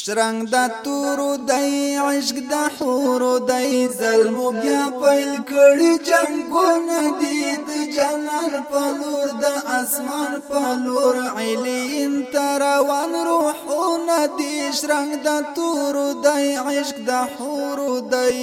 شرنګ د تورو دی عشق د حورو دی زلمو بیا پیل کړي جنگونه دي د جنان په لور د اسمان په لور علین تروان روحونه دي شرنګ د تورو دی عشق د حورو دی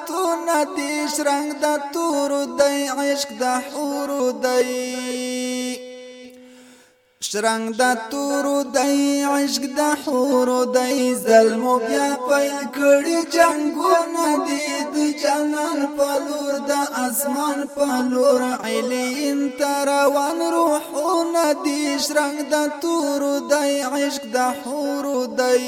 تو ندیش رنگ د تور دی عشق د حور دی شرنګ د تور دی عشق د حور دی ظلم بیا پیل کړي جنگونه دي د جنان په لور د اسمان په لور علین تروان روحونه دي شرنګ د تور دی عشق د حور دی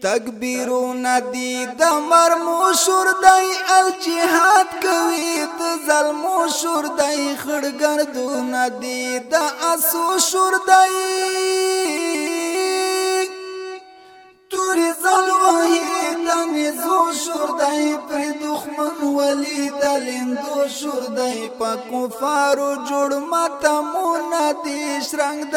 تکبیرونه دی د مرمو شور دی الجهاد کوي د ظلمو شور دی خړګردونه دی د اسو شور دی توري زلوهي تنزو شور دی پر دښمن ولی دلندو شور دی په کفارو جوړ ماته مون دی شرنګ د